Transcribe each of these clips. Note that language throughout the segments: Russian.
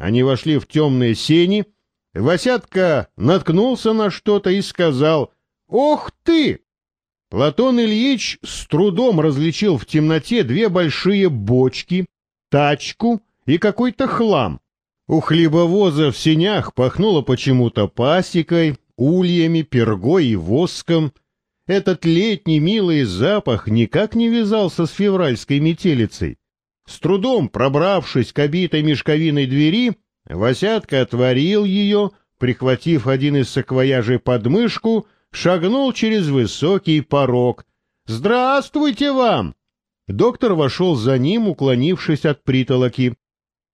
Они вошли в темные сени. Васятка наткнулся на что-то и сказал «Ох ты!». Платон Ильич с трудом различил в темноте две большие бочки, тачку и какой-то хлам. У хлебовоза в сенях пахнуло почему-то пасекой, ульями, пергой и воском. Этот летний милый запах никак не вязался с февральской метелицей. С трудом пробравшись к обитой мешковиной двери, Васятка отворил ее, прихватив один из саквояжей под мышку, шагнул через высокий порог. «Здравствуйте вам!» Доктор вошел за ним, уклонившись от притолоки.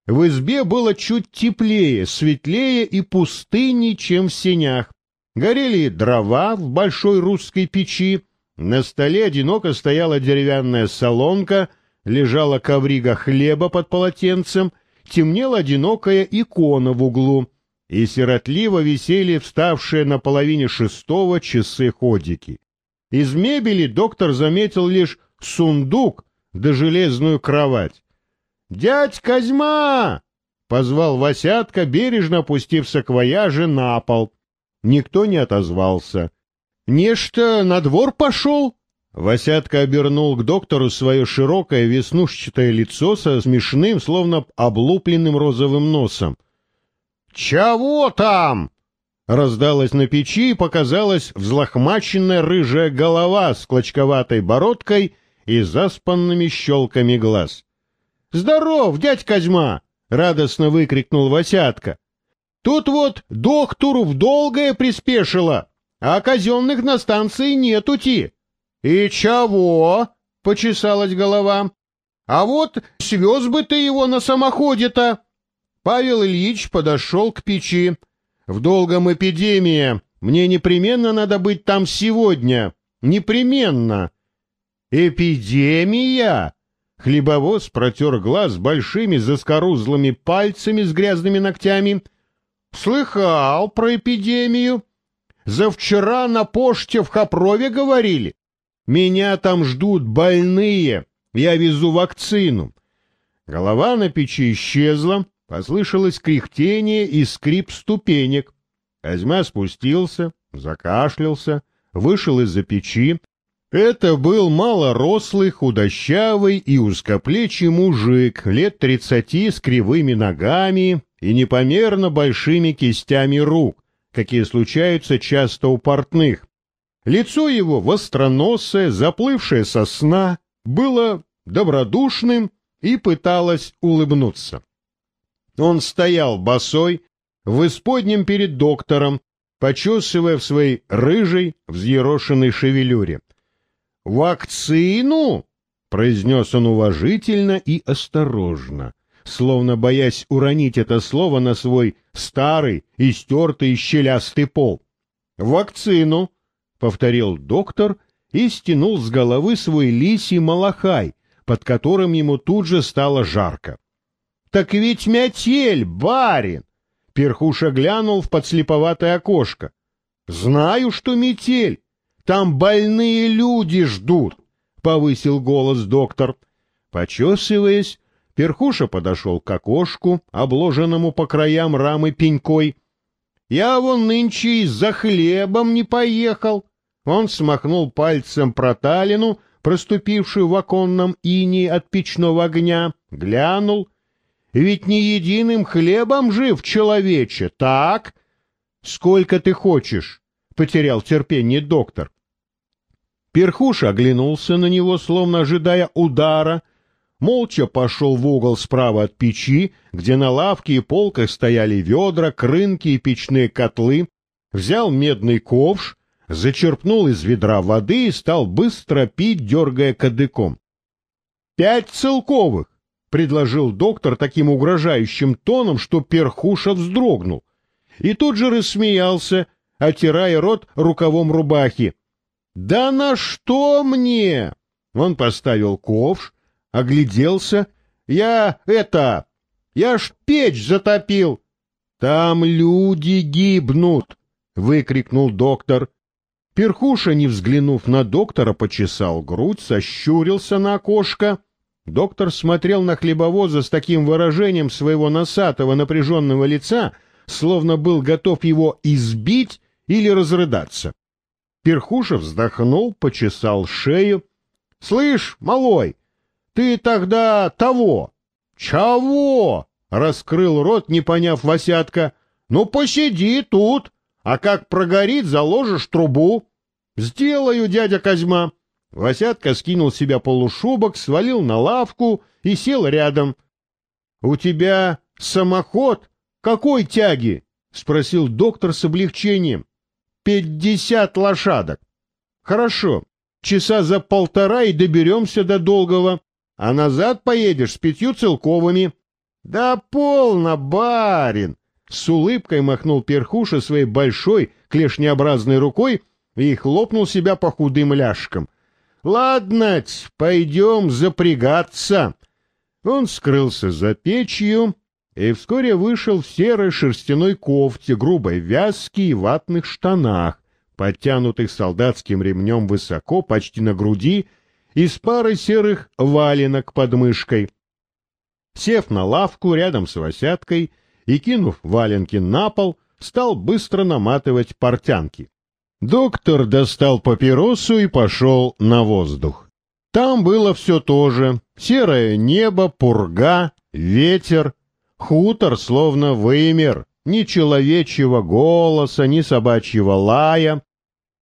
В избе было чуть теплее, светлее и пустынней, чем в сенях. Горели дрова в большой русской печи, на столе одиноко стояла деревянная солонка, лежала коврига хлеба под полотенцем, темнела одинокая икона в углу, и сиротливо висели вставшие на половине шестого часы ходики. Из мебели доктор заметил лишь сундук да железную кровать. «Дядь Козьма!» — позвал Васятка, бережно опустив саквояжи на пол. Никто не отозвался. «Нечто на двор пошел?» Васятка обернул к доктору свое широкое веснушчатое лицо со смешным, словно облупленным розовым носом. «Чего там?» Раздалась на печи и показалась взлохмаченная рыжая голова с клочковатой бородкой и заспанными щелками глаз. «Здоров, дядь Козьма!» — радостно выкрикнул Васятка. Тут вот доктору в долгое приспешило, а казенных на станции нетути. — И чего? — почесалась голова. — А вот свез бы ты его на самоходе-то. Павел Ильич подошел к печи. — В долгом эпидемия. Мне непременно надо быть там сегодня. Непременно. — Эпидемия? Хлебовоз протер глаз большими заскорузлыми пальцами с грязными ногтями — Слыхал про эпидемию. Завчера на почте в Хопрове говорили. Меня там ждут больные. Я везу вакцину. Голова на печи исчезла, послышалось кряхтение и скрип ступенек. Козьма спустился, закашлялся, вышел из-за печи. Это был малорослый, худощавый и узкоплечий мужик, лет тридцати, с кривыми ногами, и непомерно большими кистями рук, какие случаются часто у портных. Лицо его, востроносое, заплывшее со сна, было добродушным и пыталось улыбнуться. Он стоял босой, в исподнем перед доктором, почесывая в своей рыжей, взъерошенной шевелюре. «Вакцину!» — произнес он уважительно и осторожно словно боясь уронить это слово на свой старый, истертый, щелястый пол. «Вакцину!» — повторил доктор и стянул с головы свой лисий малахай, под которым ему тут же стало жарко. «Так ведь метель, барин!» Перхуша глянул в подслеповатое окошко. «Знаю, что метель. Там больные люди ждут», — повысил голос доктор. Почесываясь, Перхуша подошел к окошку, обложенному по краям рамы пенькой. «Я вон нынче из-за хлебом не поехал!» Он смахнул пальцем проталину, проступившую в оконном ине от печного огня, глянул. «Ведь не единым хлебом жив человече, так?» «Сколько ты хочешь?» — потерял терпение доктор. Перхуша оглянулся на него, словно ожидая удара — молча пошел в угол справа от печи, где на лавке и полках стояли ведра, крынки и печные котлы, взял медный ковш, зачерпнул из ведра воды и стал быстро пить, дергая кадыком. — Пять целковых! — предложил доктор таким угрожающим тоном, что перхуша вздрогнул. И тут же рассмеялся, отирая рот рукавом рубахи. — Да на что мне? Он поставил ковш, огляделся. «Я это... Я ж печь затопил!» «Там люди гибнут!» — выкрикнул доктор. Перхуша, не взглянув на доктора, почесал грудь, сощурился на окошко. Доктор смотрел на хлебовоза с таким выражением своего носатого напряженного лица, словно был готов его избить или разрыдаться. Перхуша вздохнул, почесал шею. — Слышь, малой, ты тогда того. — Чего? — раскрыл рот, не поняв Васятка. — Ну, посиди тут, а как прогорит, заложишь трубу. — Сделаю, дядя Козьма. Васятка скинул с себя полушубок, свалил на лавку и сел рядом. — У тебя самоход какой тяги? — спросил доктор с облегчением. — Пятьдесят лошадок. — Хорошо, часа за полтора и доберемся до Долгого, а назад поедешь с пятью целковыми. — Да полно, барин! — с улыбкой махнул перхуша своей большой клешнеобразной рукой и хлопнул себя по худым ляжкам. — Ладно, пойдем запрягаться. Он скрылся за печью и вскоре вышел в серой шерстяной кофте, грубой вязке и ватных штанах, подтянутых солдатским ремнем высоко, почти на груди, и с парой серых валенок под мышкой. Сев на лавку рядом с Васяткой и кинув валенки на пол, стал быстро наматывать портянки. Доктор достал папиросу и пошел на воздух. Там было все то же. Серое небо, пурга, ветер, хутор словно вымер, ни человечьего голоса, ни собачьего лая,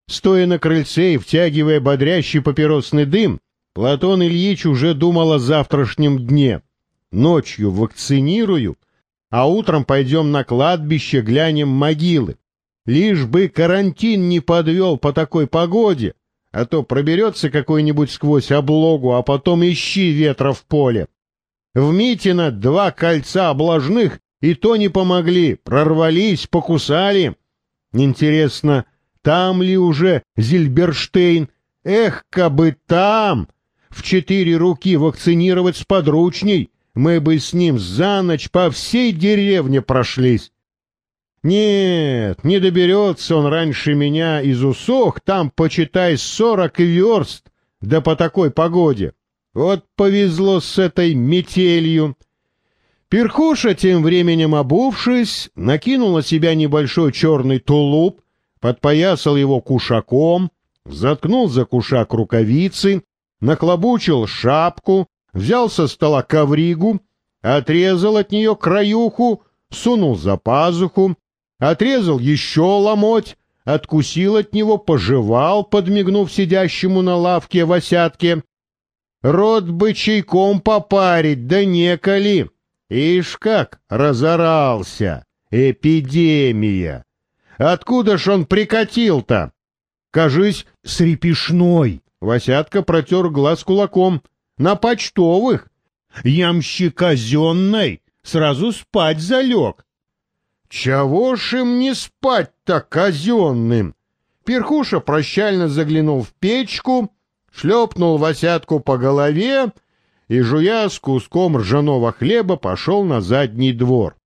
Стоя на крыльце и втягивая бодрящий папиросный дым, Платон Ильич уже думал о завтрашнем дне. Ночью вакцинирую, а утром пойдем на кладбище, глянем могилы. Лишь бы карантин не подвел по такой погоде, а то проберется какой-нибудь сквозь облогу, а потом ищи ветра в поле. В Митино два кольца обложных и то не помогли, прорвались, покусали. Интересно, там ли уже Зильберштейн? Эх, кабы там! В четыре руки вакцинировать с подручней, мы бы с ним за ночь по всей деревне прошлись. Нет, не доберется он раньше меня из усох, там, почитай, сорок верст, да по такой погоде. Вот повезло с этой метелью. Перхуша, тем временем обувшись, накинул на себя небольшой черный тулуп, подпоясал его кушаком, заткнул за кушак рукавицы, нахлобучил шапку, взял со стола ковригу, отрезал от нее краюху, сунул за пазуху, отрезал еще ломоть, откусил от него, пожевал, подмигнув сидящему на лавке Васятке. Рот бы чайком попарить, да неколи. Ишь как разорался! Эпидемия! Откуда ж он прикатил-то? Кажись, с репешной. Васятка протер глаз кулаком. На почтовых. Ямщи казенной. Сразу спать залег. Чего ж им не спать-то казенным? Перхуша прощально заглянул в печку, шлепнул Васятку по голове и, жуя с куском ржаного хлеба, пошел на задний двор.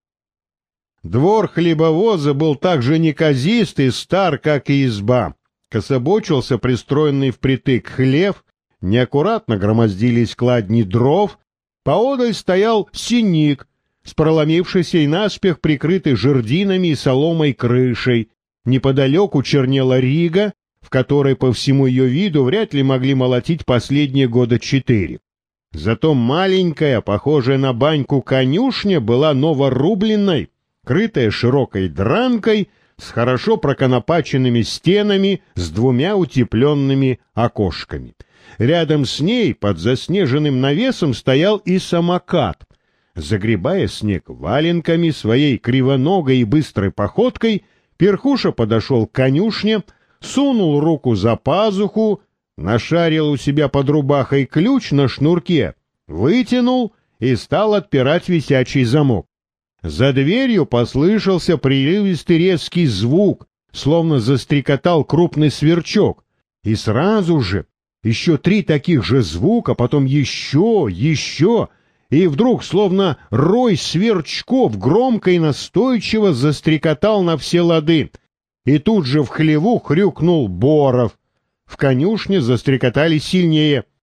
Двор хлебовоза был так же неказист и стар, как и изба. Кособочился пристроенный впритык хлев, неаккуратно громоздились кладни дров, поодаль стоял синик с проломившейся и наспех прикрытой жердинами и соломой крышей, неподалеку чернела рига, в которой по всему ее виду вряд ли могли молотить последние года четыре. Зато маленькая, похожая на баньку конюшня, была новорубленной, крытая широкой дранкой, с хорошо проконопаченными стенами, с двумя утепленными окошками. Рядом с ней, под заснеженным навесом, стоял и самокат. Загребая снег валенками, своей кривоногой и быстрой походкой, Перхуша подошел к конюшне, сунул руку за пазуху, нашарил у себя под рубахой ключ на шнурке, вытянул и стал отпирать висячий замок. За дверью послышался прерывистый резкий звук, словно застрекотал крупный сверчок. И сразу же еще три таких же звука, потом еще, еще, и вдруг, словно рой сверчков, громко и настойчиво застрекотал на все лады. И тут же в хлеву хрюкнул Боров. В конюшне застрекотали сильнее.